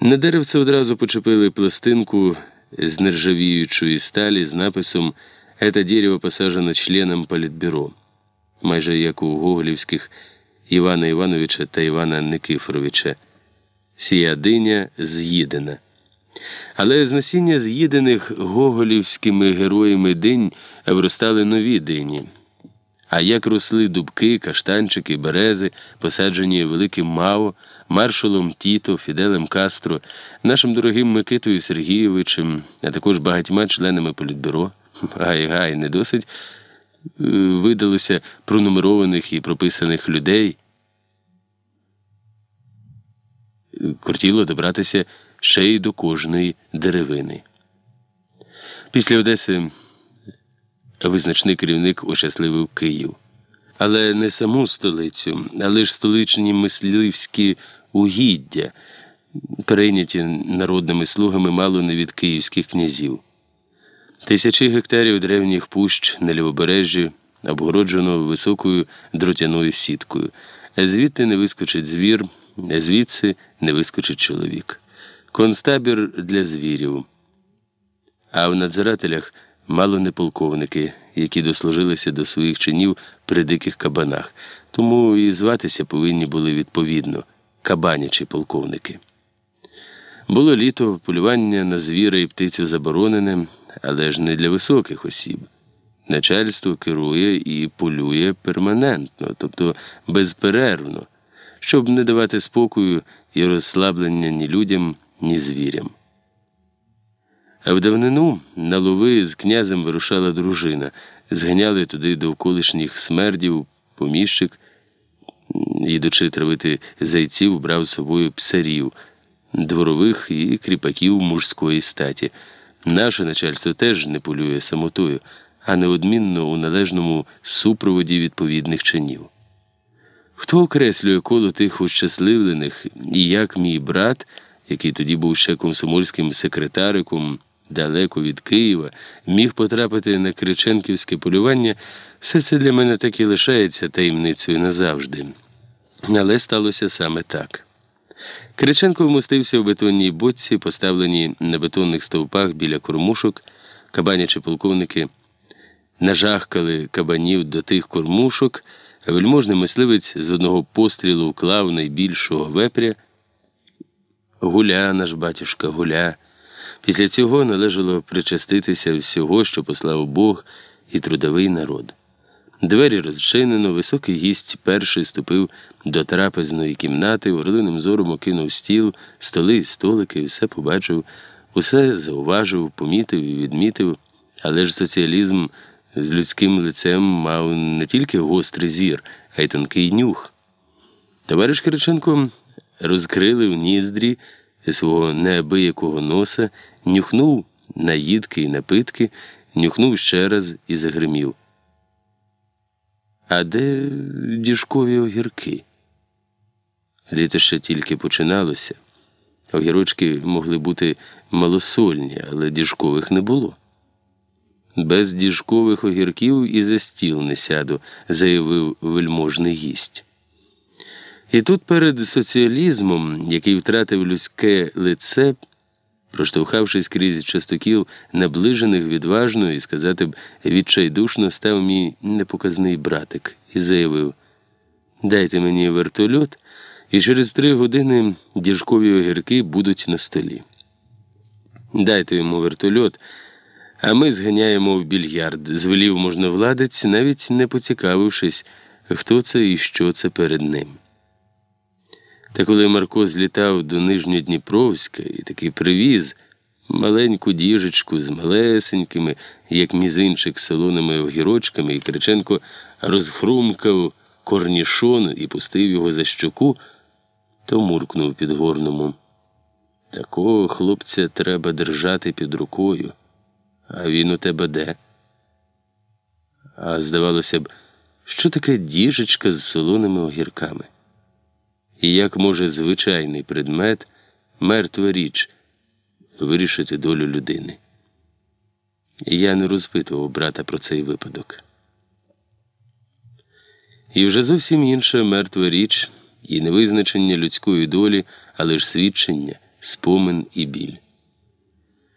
На деревце одразу почепили пластинку з нержавіючої сталі з написом «Это дерево посаджено членом Політбюро», майже як у гоголівських Івана Івановича та Івана Никифоровича. Сія диня з'їдена. Але з насіння з'їдених гоголівськими героями динь виростали нові дині. А як росли дубки, каштанчики, берези, посаджені великим Мао, маршалом Тіто, Фіделем Кастро, нашим дорогим Микитою Сергійовичем, а також багатьма членами політбюро, гай-гай, не досить це видалося пронумерованих і прописаних людей. Кортіло добратися ще й до кожної деревини. Після Одеси визначний керівник ощасливив Київ. Але не саму столицю, а лише столичні мисливські угіддя, перейняті народними слугами мало не від київських князів. Тисячі гектарів древніх пущ на лівобережжі обгороджено високою дротяною сіткою, звідти не вискочить звір, звідси не вискочить чоловік. Констабір для звірів. А в надзирателях мало не полковники, які дослужилися до своїх чинів при диких кабанах, тому і зватися повинні були відповідно кабанячі полковники. Було літо, полювання на звіра і птицю заборонене, але ж не для високих осіб. Начальство керує і полює перманентно, тобто безперервно, щоб не давати спокою і розслаблення ні людям, ні звірям. А в давнину на лови з князем вирушала дружина, зганяли туди довколишніх смердів, поміщик, їдучи травити зайців, брав з собою псарів, дворових і кріпаків мужської статі. Наше начальство теж не полює самотою, а неодмінно у належному супроводі відповідних чинів. Хто окреслює коло тих ощасливлених, і як мій брат, який тоді був ще комсомольським секретариком, далеко від Києва, міг потрапити на Криченківське полювання, все це для мене так і лишається таємницею назавжди. Але сталося саме так. Криченко вмостився в бетонній боці, поставленій на бетонних стовпах біля кормушок, кабанячі полковники нажахкали кабанів до тих кормушок, а вельможний мисливець з одного пострілу вклав найбільшого вепря. Гуля, наш батюшка, гуля. Після цього належало причаститися всього, що послав Бог і трудовий народ. Двері розчинено, високий гість перший ступив до трапезної кімнати, орлиним зором окинув стіл, столи, столики, все побачив, усе зауважив, помітив і відмітив, але ж соціалізм з людським лицем мав не тільки гострий зір, а й тонкий нюх. Товариш Кириченко розкрили в ніздрі свого неабиякого носа, нюхнув наїдки і напитки, нюхнув ще раз і загримів. А де діжкові огірки? Літо ще тільки починалося. Огірочки могли бути малосольні, але діжкових не було. Без діжкових огірків і за стіл не сяду, заявив вельможний гість. І тут перед соціалізмом, який втратив людське лице, проштовхавшись крізь частокіл наближених відважно і сказати б відчайдушно, став мій непоказний братик і заявив: Дайте мені вертольот, і через три години діжкові огірки будуть на столі. Дайте йому вертольот, а ми зганяємо в більярд, звелів можновладець, навіть не поцікавившись, хто це і що це перед ним. Та коли Марко злітав до Нижньодніпровська і таки привіз маленьку діжечку з малесенькими, як мізинчик солоними огірочками, і Криченко розхрумкав корнішон і пустив його за щоку, то муркнув під горному. Такого хлопця треба держати під рукою, а він у тебе де? А здавалося б, що таке діжечка з солоними огірками? І як може звичайний предмет, мертва річ, вирішити долю людини? Я не розпитував брата про цей випадок. І вже зовсім інша мертва річ і не визначення людської долі, але ж свідчення, спомин і біль.